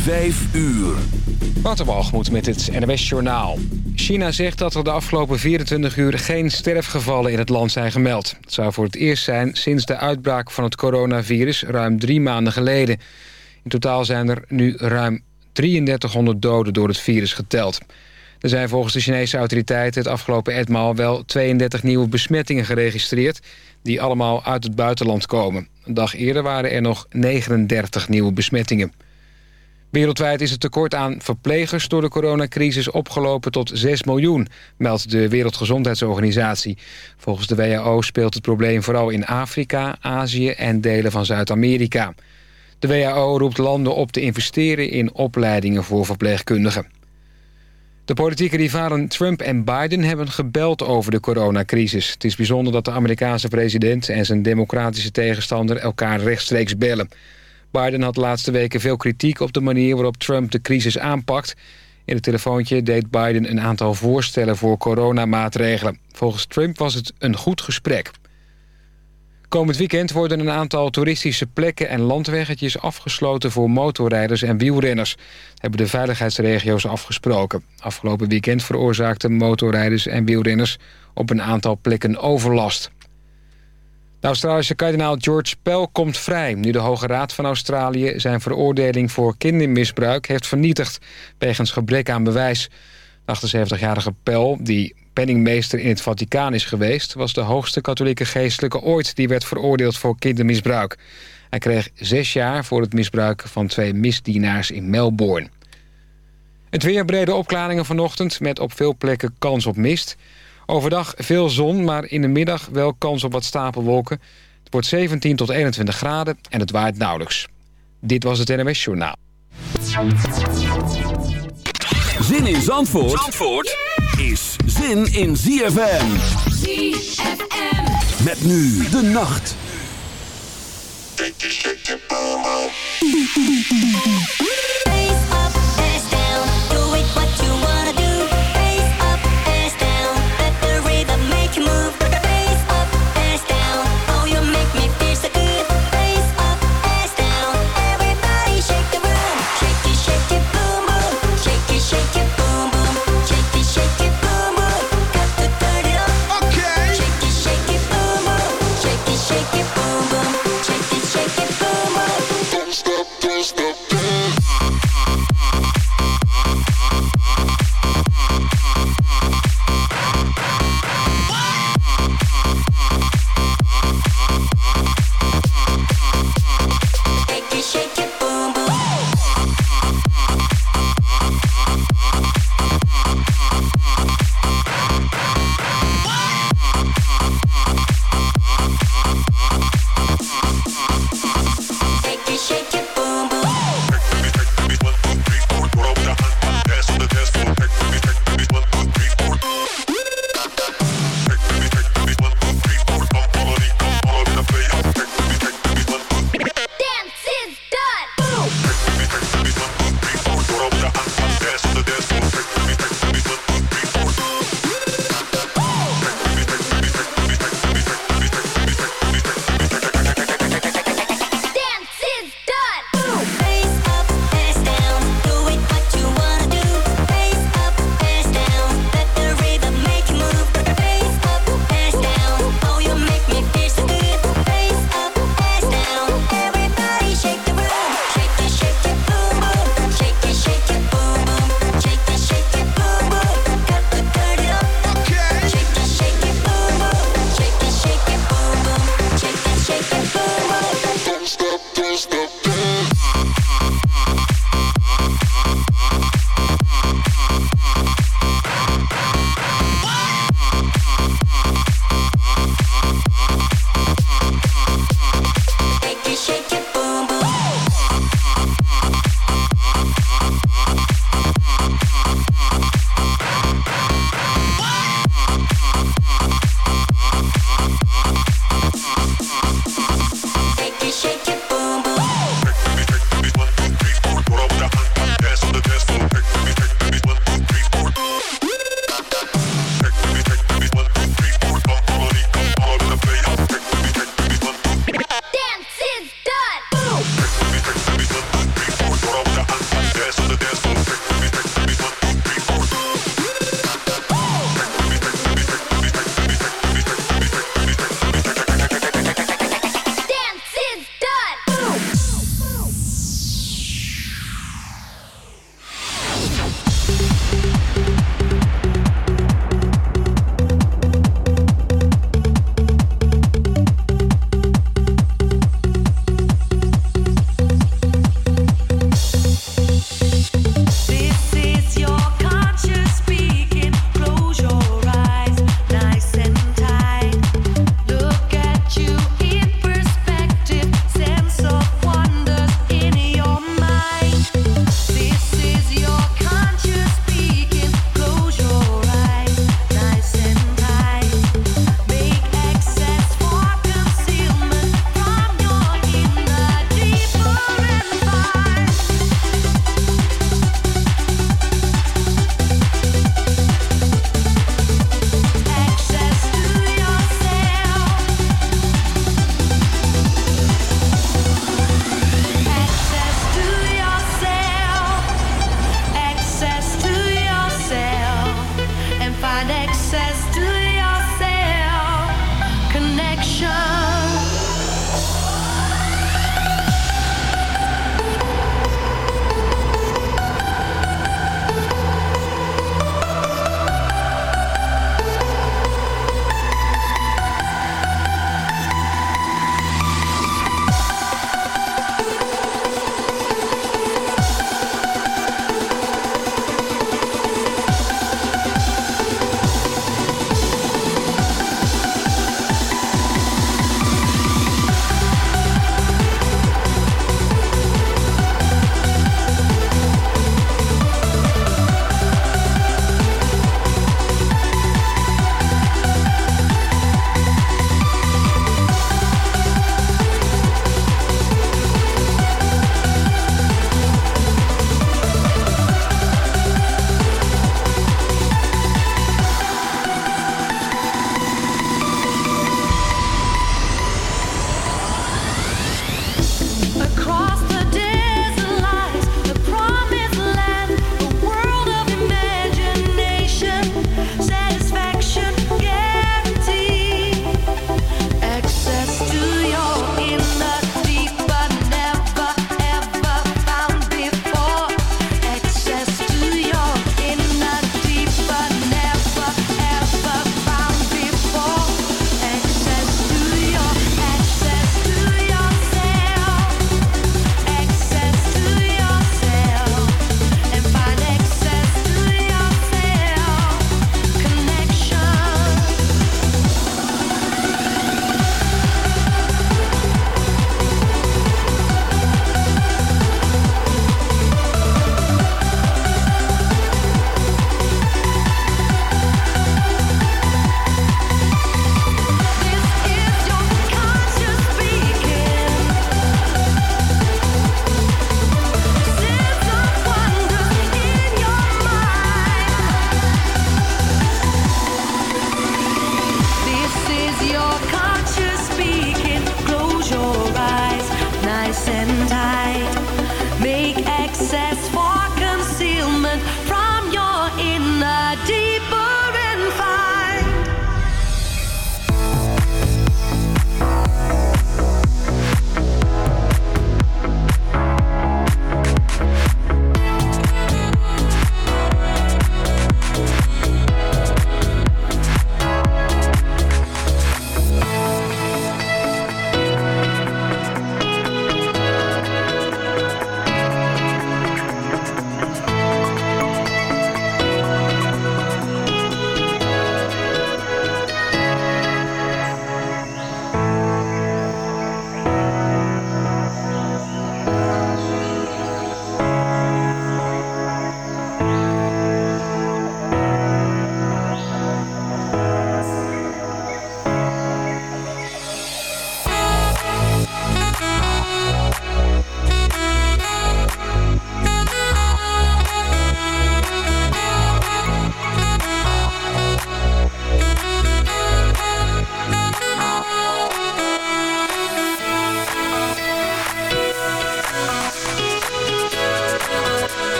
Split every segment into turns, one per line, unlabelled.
5 uur.
Waterbalgemoed met het NWS Journaal. China zegt dat er de afgelopen 24 uur geen sterfgevallen in het land zijn gemeld. Het zou voor het eerst zijn sinds de uitbraak van het coronavirus ruim drie maanden geleden. In totaal zijn er nu ruim 3300 doden door het virus geteld. Er zijn volgens de Chinese autoriteiten het afgelopen etmaal wel 32 nieuwe besmettingen geregistreerd... die allemaal uit het buitenland komen. Een dag eerder waren er nog 39 nieuwe besmettingen. Wereldwijd is het tekort aan verplegers door de coronacrisis opgelopen tot 6 miljoen, meldt de Wereldgezondheidsorganisatie. Volgens de WHO speelt het probleem vooral in Afrika, Azië en delen van Zuid-Amerika. De WHO roept landen op te investeren in opleidingen voor verpleegkundigen. De politieke rivalen Trump en Biden hebben gebeld over de coronacrisis. Het is bijzonder dat de Amerikaanse president en zijn democratische tegenstander elkaar rechtstreeks bellen. Biden had de laatste weken veel kritiek op de manier waarop Trump de crisis aanpakt. In het telefoontje deed Biden een aantal voorstellen voor coronamaatregelen. Volgens Trump was het een goed gesprek. Komend weekend worden een aantal toeristische plekken en landweggetjes afgesloten voor motorrijders en wielrenners. hebben de veiligheidsregio's afgesproken. Afgelopen weekend veroorzaakten motorrijders en wielrenners op een aantal plekken overlast. De Australische kardinaal George Pell komt vrij... nu de Hoge Raad van Australië zijn veroordeling voor kindermisbruik heeft vernietigd... wegens gebrek aan bewijs. De 78-jarige Pell, die penningmeester in het Vaticaan is geweest... was de hoogste katholieke geestelijke ooit die werd veroordeeld voor kindermisbruik. Hij kreeg zes jaar voor het misbruik van twee misdienaars in Melbourne. Het weer brede opklaringen vanochtend met op veel plekken kans op mist... Overdag veel zon, maar in de middag wel kans op wat stapelwolken. Het wordt 17 tot 21 graden en het waait nauwelijks. Dit was het NMS Journaal.
Zin in Zandvoort, Zandvoort is zin in ZFM. ZFM. Met nu de nacht.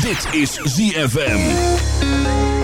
Dit is ZFM.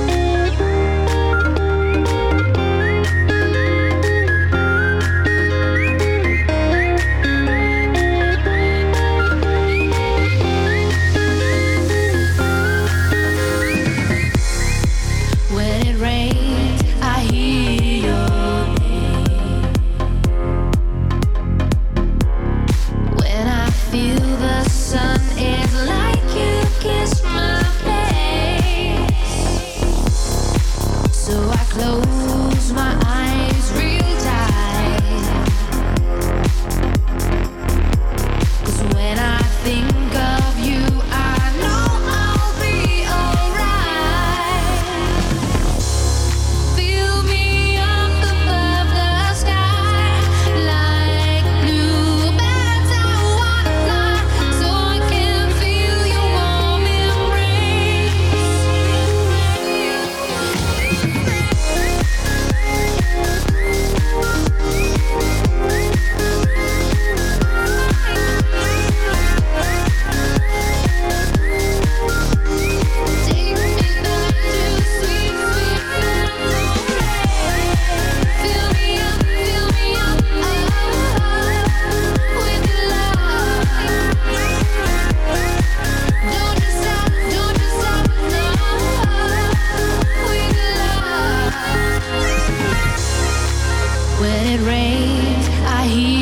I hear.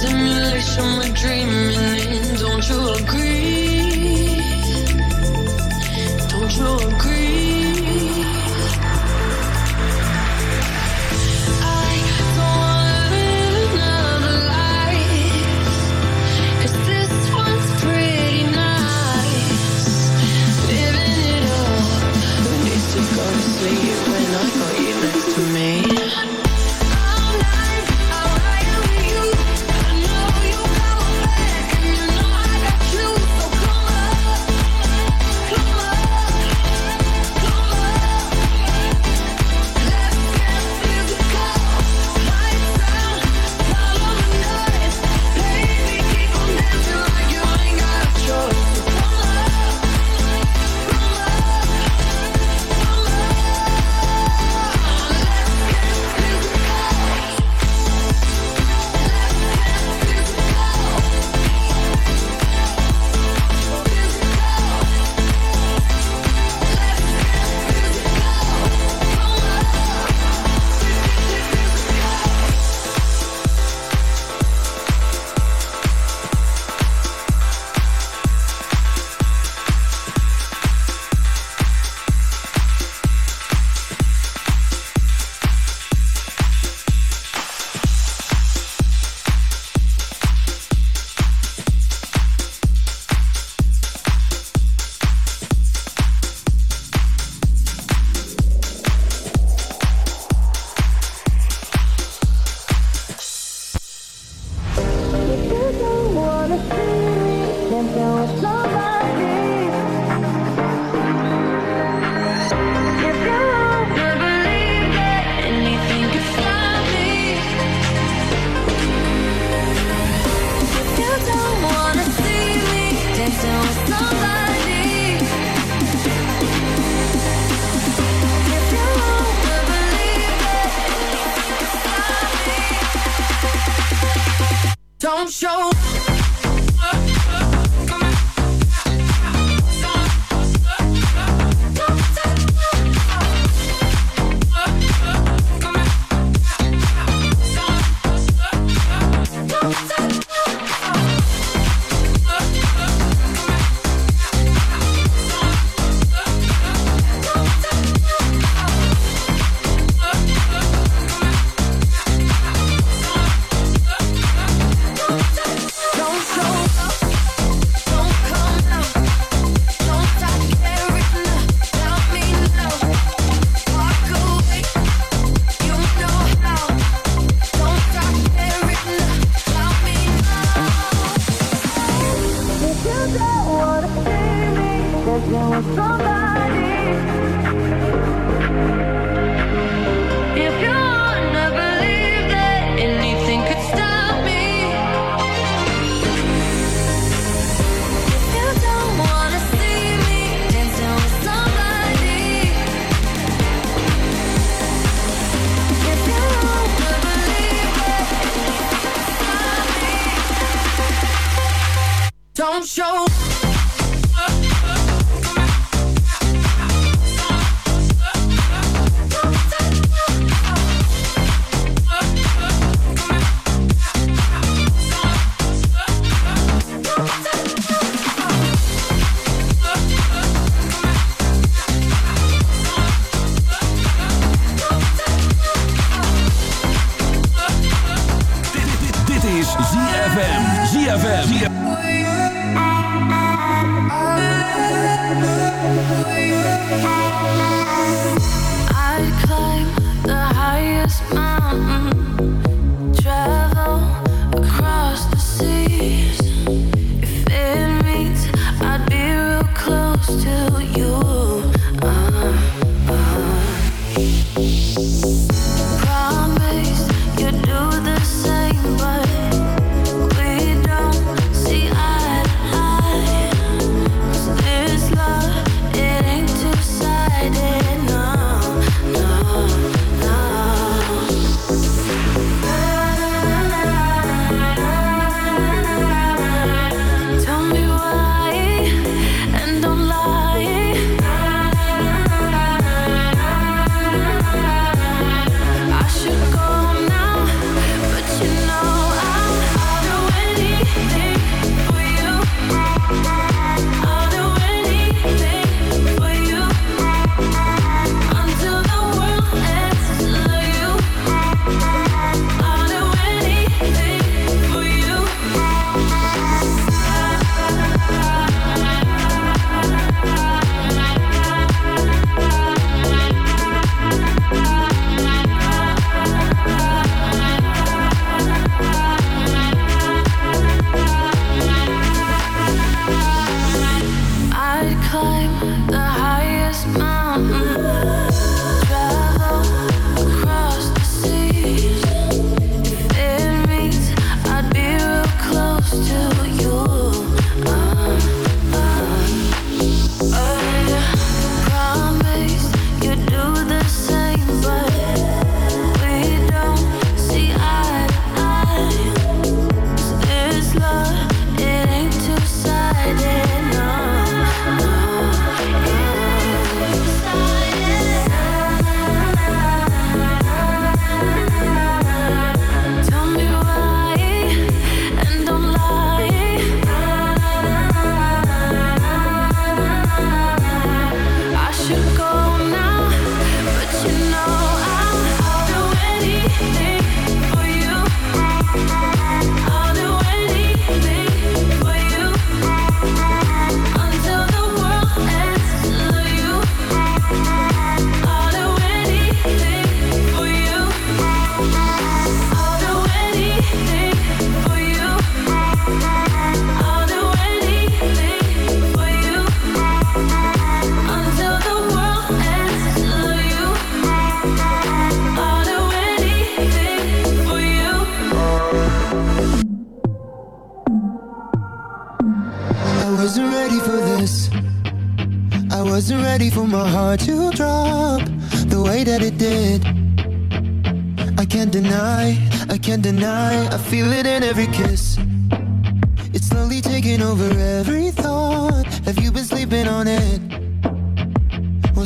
simulation we're dreaming in.
Don't you agree? Don't you
agree?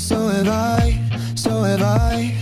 so have I, so have I.